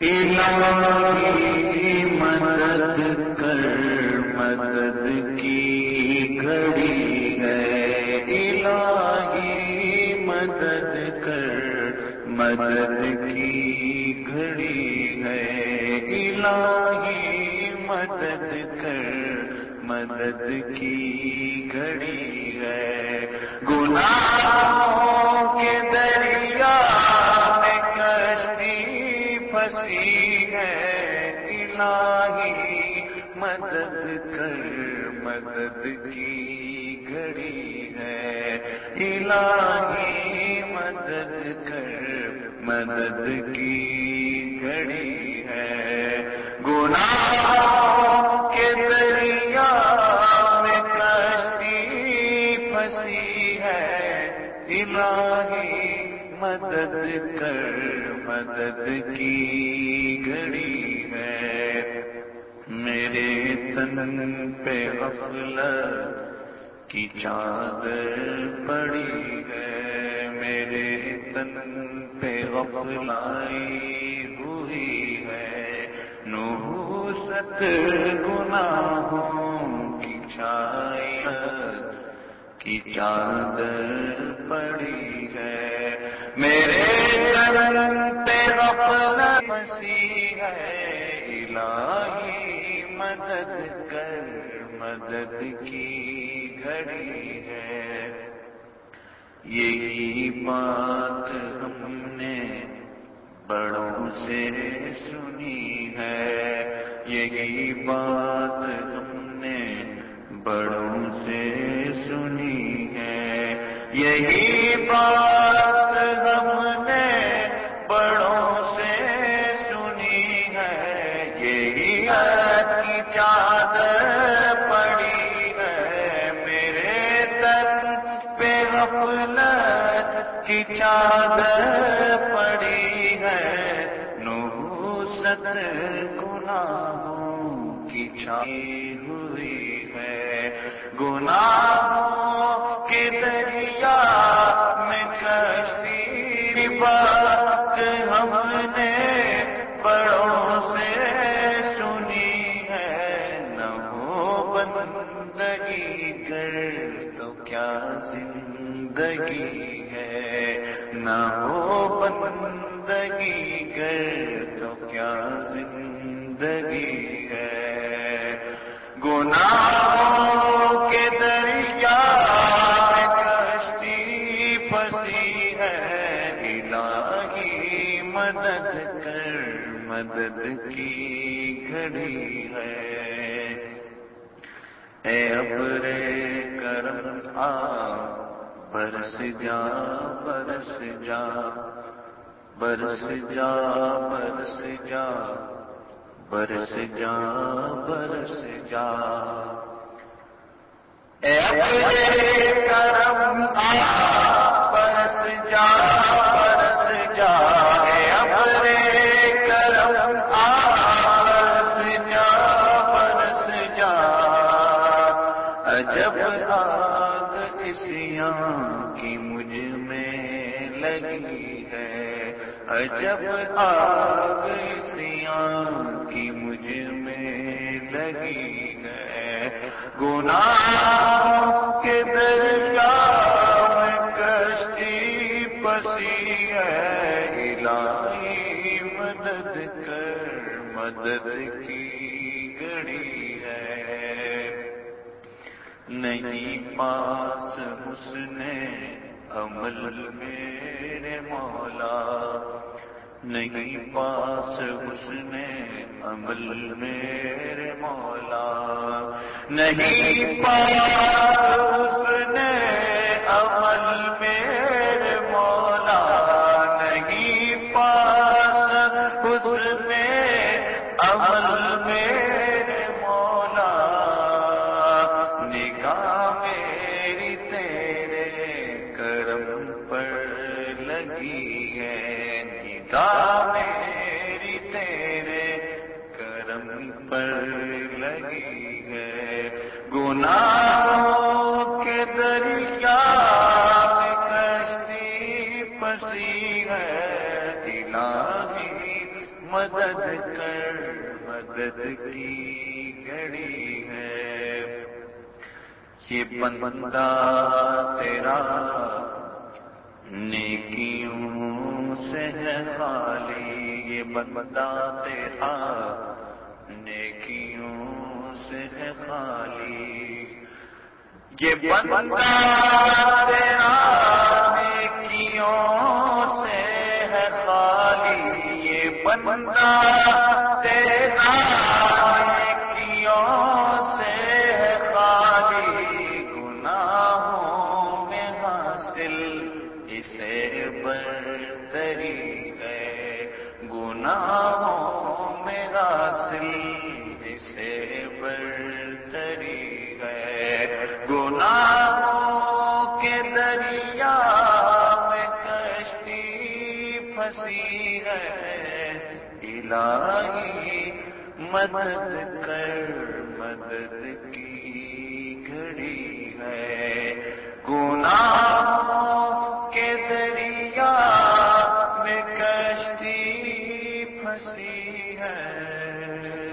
الہی مدد کر مدد کی گھڑی ہے الہی مدد کر مدد کی گھڑی ہے الہی مدد کر مدد مدد کی گھڑی ہے۔ الہی مدد کر مدد کی گھڑی ہے۔ گناہوں کے دریا میں کشتی پھنسی ہے۔ الہی مدد کر مدد کی گھڑی ہے۔ میرے تن پہ غفلت کی چادر پڑی ہے۔ میرے تن پہ غفلائی ہوئی ہے۔ نوست گناہوں کی چھائی کی چادر پڑی ہے۔ میرے تن پہ غفلت پسی ہے۔ الہی مدد کر مدد کی گھڑی ہے۔ یہی بات ہم نے بڑوں سے سنی ہے۔ یہی بات ہم نے بڑوں سے سنی ہے۔ یہی بات کی چادر پڑی ہے نوست گناہوں کی چھائی ہوئی ہے۔ گناہوں کے دریا میں کشتی بات ہم نے بڑوں سے سنی ہے۔ نہ ہو بندگی کر تو کیا زندگی ہے؟ نہ ہو بندگی کر تو کیا زندگی ہے؟ گناہوں کے دریا میں کشتی پسی ہے، الہی مدد کر، مدد کی گھڑی ہے۔ اے ابرے کرم، آ برس جا برس جا برس جا برس جا برس جا برس جا۔ اے کرم آ۔ آگ کسیاں کی مجھ میں لگی ہے۔ عجب آگ سیاں کی مجھ میں لگی ہے۔ گناہ کے دریا میں کشتی پسی ہے۔ الہی مدد کر، مدد کی گڑی ہے۔ نہیں پاس حسن عمل میرے مولا۔ نہیں پاس حسن عمل میرے مولا۔ نہیں پاس حسن کے دریا پسی ہے۔ مدد کر، مدد کی گھڑی ہے۔ یہ بندہ تیرا نیکیوں سے ہے خالی۔ یہ بندہ تیرا نیکیوں سے ہے خالی۔ یہ بندہ تیرا نیکیوں سے ہے خالی؟ یہ بندہ تیرا نیکیوں سے ہے خالی؟ گناہوں میں حاصل اسے برتری ہے۔ گناہوں میں حاصل اسے الہی مدد کر مدد کی گھڑی ہے۔ گناہوں کے دریا میں کشتی پھنسی ہے۔